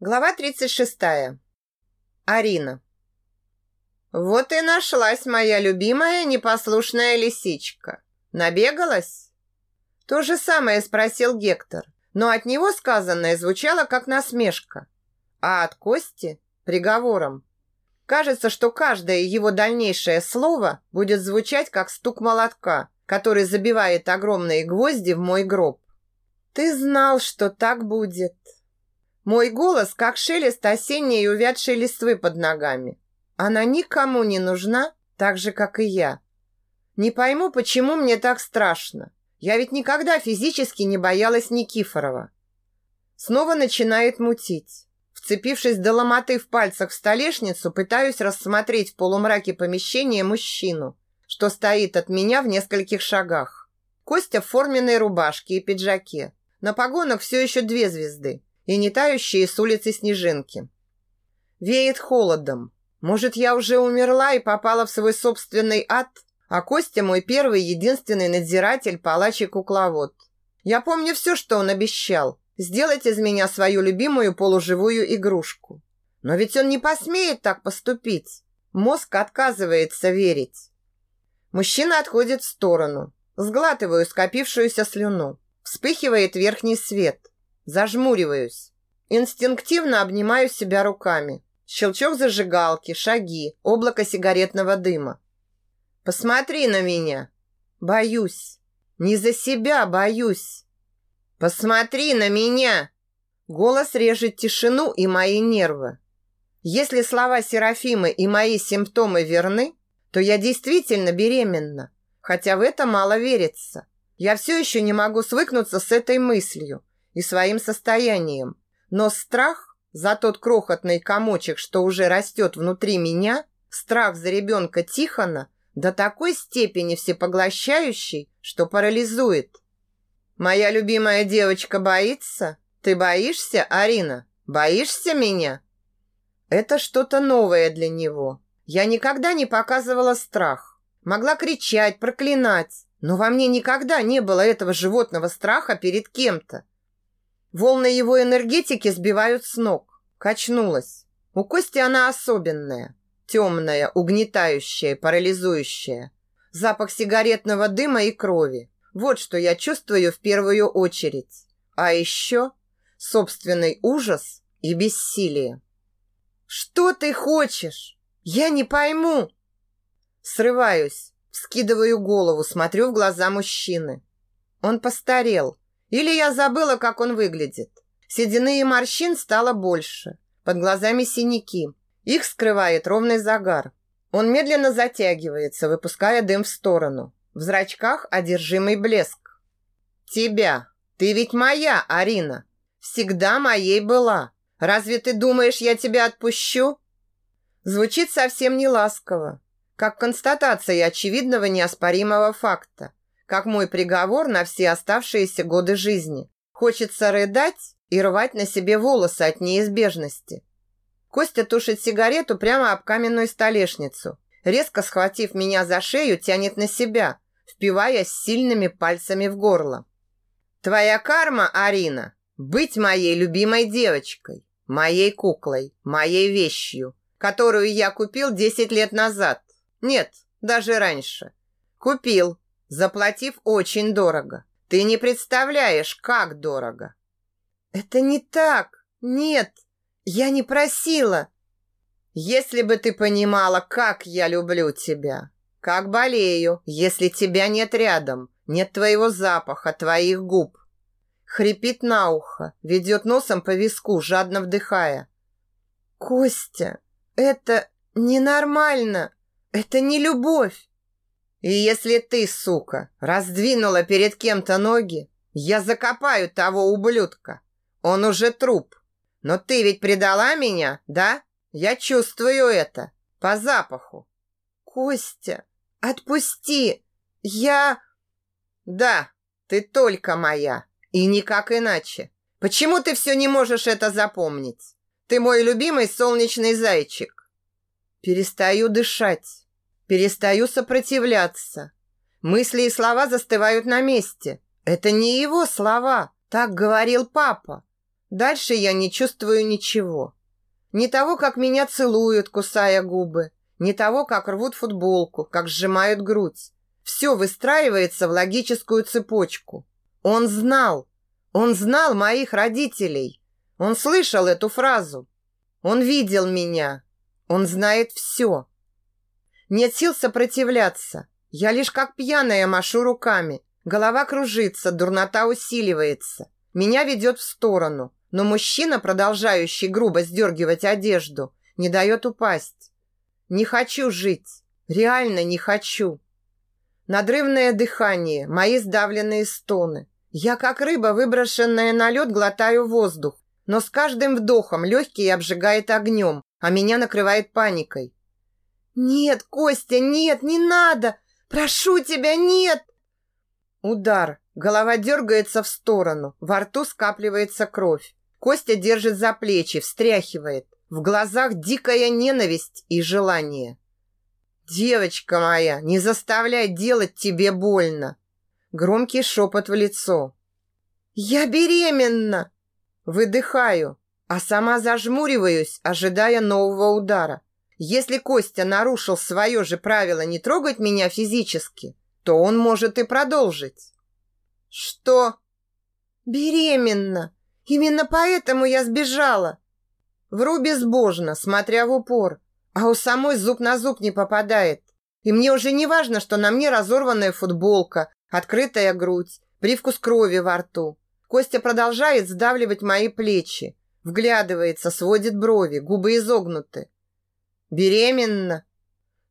Глава 36. Арина. Вот и нашлась моя любимая непослушная лисичка. Набегалась? То же самое спросил Гектор, но от него сказанное звучало как насмешка, а от Кости приговором. Кажется, что каждое его дальнейшее слово будет звучать как стук молотка, который забивает огромные гвозди в мой гроб. Ты знал, что так будет. Мой голос как шелест осенней увядшей листвы под ногами. Она никому не нужна, так же, как и я. Не пойму, почему мне так страшно. Я ведь никогда физически не боялась Никифорова. Снова начинает мутить. Вцепившись до ломоты в пальцах в столешницу, пытаюсь рассмотреть в полумраке помещения мужчину, что стоит от меня в нескольких шагах. Костя в форменной рубашке и пиджаке. На погонах все еще две звезды и не тающие с улицы снежинки. Веет холодом. Может, я уже умерла и попала в свой собственный ад, а Костя мой первый единственный надзиратель, палач и кукловод. Я помню все, что он обещал. Сделать из меня свою любимую полуживую игрушку. Но ведь он не посмеет так поступить. Мозг отказывается верить. Мужчина отходит в сторону. Сглатываю скопившуюся слюну. Вспыхивает верхний свет. Зажмуриваюсь. Инстинктивно обнимаю себя руками. Щелчок зажигалки, шаги, облако сигаретного дыма. Посмотри на меня. Боюсь. Не за себя боюсь. Посмотри на меня. Голос режет тишину и мои нервы. Если слова Серафимы и мои симптомы верны, то я действительно беременна, хотя в это мало верится. Я все еще не могу свыкнуться с этой мыслью и своим состоянием. Но страх за тот крохотный комочек, что уже растет внутри меня, страх за ребенка Тихона до такой степени всепоглощающий, что парализует. Моя любимая девочка боится? Ты боишься, Арина? Боишься меня? Это что-то новое для него. Я никогда не показывала страх. Могла кричать, проклинать, но во мне никогда не было этого животного страха перед кем-то. Волны его энергетики сбивают с ног. Качнулась. У Кости она особенная. Темная, угнетающая, парализующая. Запах сигаретного дыма и крови. Вот что я чувствую в первую очередь. А еще собственный ужас и бессилие. «Что ты хочешь? Я не пойму!» Срываюсь, вскидываю голову, смотрю в глаза мужчины. Он постарел, или я забыла, как он выглядит. Седины и морщин стало больше. Под глазами синяки. Их скрывает ровный загар. Он медленно затягивается, выпуская дым в сторону. В зрачках одержимый блеск. «Тебя! Ты ведь моя, Арина! Всегда моей была! Разве ты думаешь, я тебя отпущу?» Звучит совсем не ласково, как констатация очевидного неоспоримого факта как мой приговор на все оставшиеся годы жизни. Хочется рыдать и рвать на себе волосы от неизбежности. Костя тушит сигарету прямо об каменную столешницу. Резко схватив меня за шею, тянет на себя, впиваясь сильными пальцами в горло. «Твоя карма, Арина, быть моей любимой девочкой, моей куклой, моей вещью, которую я купил 10 лет назад. Нет, даже раньше. Купил, заплатив очень дорого. Ты не представляешь, как дорого. Это не так. Нет, я не просила. Если бы ты понимала, как я люблю тебя, как болею, если тебя нет рядом, нет твоего запаха, твоих губ. Хрипит на ухо, ведет носом по виску, жадно вдыхая. Костя, это ненормально. Это не любовь. И если ты, сука, раздвинула перед кем-то ноги, я закопаю того ублюдка. Он уже труп. Но ты ведь предала меня, да? Я чувствую это по запаху. Костя, отпусти. Я Да, ты только моя, и никак иначе. Почему ты все не можешь это запомнить? Ты мой любимый солнечный зайчик. Перестаю дышать. Перестаю сопротивляться. Мысли и слова застывают на месте. Это не его слова, так говорил папа. Дальше я не чувствую ничего. Не того, как меня целуют, кусая губы, не того, как рвут футболку, как сжимают грудь. Все выстраивается в логическую цепочку. Он знал. Он знал моих родителей. Он слышал эту фразу. Он видел меня. Он знает все. Нет сил сопротивляться. Я лишь как пьяная машу руками. Голова кружится, дурнота усиливается. Меня ведет в сторону. Но мужчина, продолжающий грубо сдергивать одежду, не дает упасть. Не хочу жить. Реально не хочу. Надрывное дыхание, мои сдавленные стоны. Я, как рыба, выброшенная на лед, глотаю воздух. Но с каждым вдохом легкий обжигает огнем, а меня накрывает паникой. «Нет, Костя, нет, не надо! Прошу тебя, нет!» Удар. Голова дергается в сторону. Во рту скапливается кровь. Костя держит за плечи, встряхивает. В глазах дикая ненависть и желание. «Девочка моя, не заставляй делать тебе больно!» Громкий шепот в лицо. «Я беременна!» Выдыхаю, а сама зажмуриваюсь, ожидая нового удара. Если Костя нарушил свое же правило не трогать меня физически, то он может и продолжить. «Что?» «Беременна!» Именно поэтому я сбежала. Вру безбожно, смотря в упор, а у самой зуб на зуб не попадает. И мне уже не важно, что на мне разорванная футболка, открытая грудь, привкус крови во рту. Костя продолжает сдавливать мои плечи, вглядывается, сводит брови, губы изогнуты. Беременна?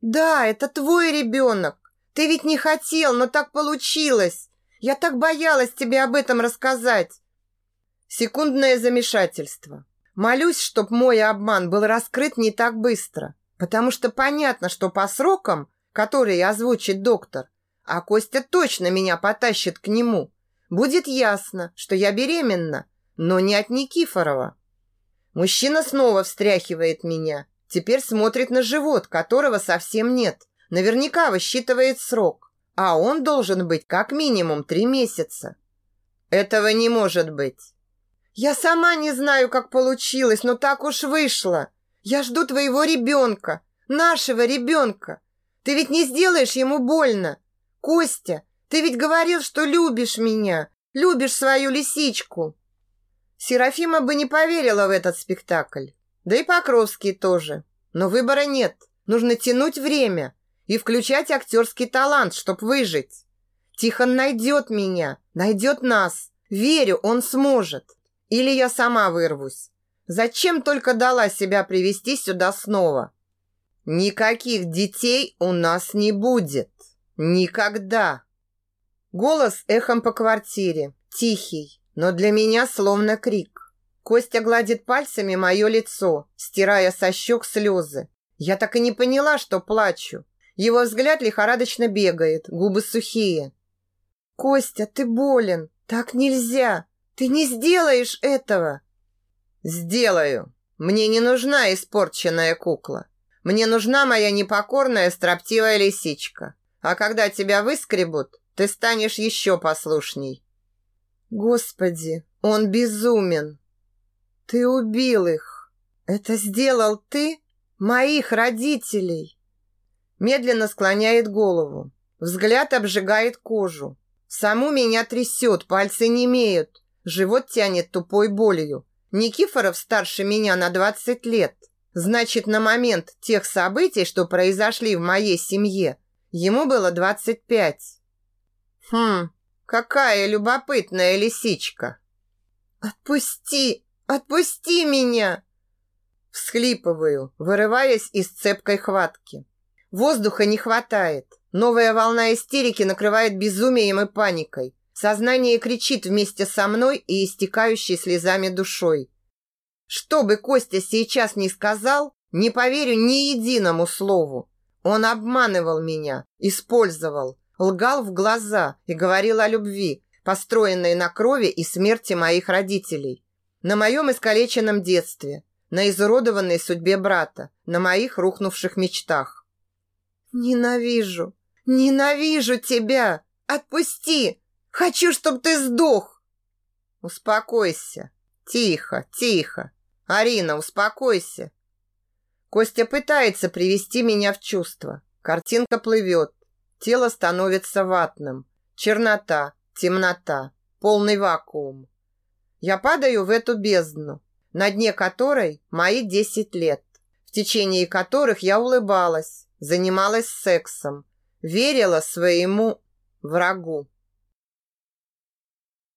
Да, это твой ребенок. Ты ведь не хотел, но так получилось. Я так боялась тебе об этом рассказать. Секундное замешательство. Молюсь, чтоб мой обман был раскрыт не так быстро, потому что понятно, что по срокам, которые озвучит доктор, а Костя точно меня потащит к нему, будет ясно, что я беременна, но не от Никифорова. Мужчина снова встряхивает меня, теперь смотрит на живот, которого совсем нет, наверняка высчитывает срок, а он должен быть как минимум три месяца. Этого не может быть. Я сама не знаю, как получилось, но так уж вышло. Я жду твоего ребенка, нашего ребенка. Ты ведь не сделаешь ему больно. Костя, ты ведь говорил, что любишь меня, любишь свою лисичку. Серафима бы не поверила в этот спектакль. Да и Покровский тоже. Но выбора нет. Нужно тянуть время и включать актерский талант, чтобы выжить. Тихон найдет меня, найдет нас. Верю, он сможет. Или я сама вырвусь. Зачем только дала себя привести сюда снова? Никаких детей у нас не будет. Никогда. Голос эхом по квартире, тихий, но для меня словно крик. Костя гладит пальцами мое лицо, стирая со щек слезы. Я так и не поняла, что плачу. Его взгляд лихорадочно бегает, губы сухие. «Костя, ты болен. Так нельзя. Ты не сделаешь этого. Сделаю. Мне не нужна испорченная кукла. Мне нужна моя непокорная строптивая лисичка. А когда тебя выскребут, ты станешь еще послушней. Господи, он безумен. Ты убил их. Это сделал ты? Моих родителей. Медленно склоняет голову. Взгляд обжигает кожу. Саму меня трясет, пальцы не имеют. Живот тянет тупой болью. Никифоров старше меня на 20 лет. Значит, на момент тех событий, что произошли в моей семье, ему было 25. Хм, какая любопытная лисичка. Отпусти, отпусти меня. Всхлипываю, вырываясь из цепкой хватки. Воздуха не хватает. Новая волна истерики накрывает безумием и паникой. Сознание кричит вместе со мной и истекающей слезами душой. Что бы Костя сейчас ни сказал, не поверю ни единому слову. Он обманывал меня, использовал, лгал в глаза и говорил о любви, построенной на крови и смерти моих родителей. На моем искалеченном детстве, на изуродованной судьбе брата, на моих рухнувших мечтах. «Ненавижу! Ненавижу тебя! Отпусти! Хочу, чтобы ты сдох!» «Успокойся!» Тихо, тихо. Арина, успокойся. Костя пытается привести меня в чувство. Картинка плывет. Тело становится ватным. Чернота, темнота, полный вакуум. Я падаю в эту бездну, на дне которой мои 10 лет, в течение которых я улыбалась, занималась сексом, верила своему врагу.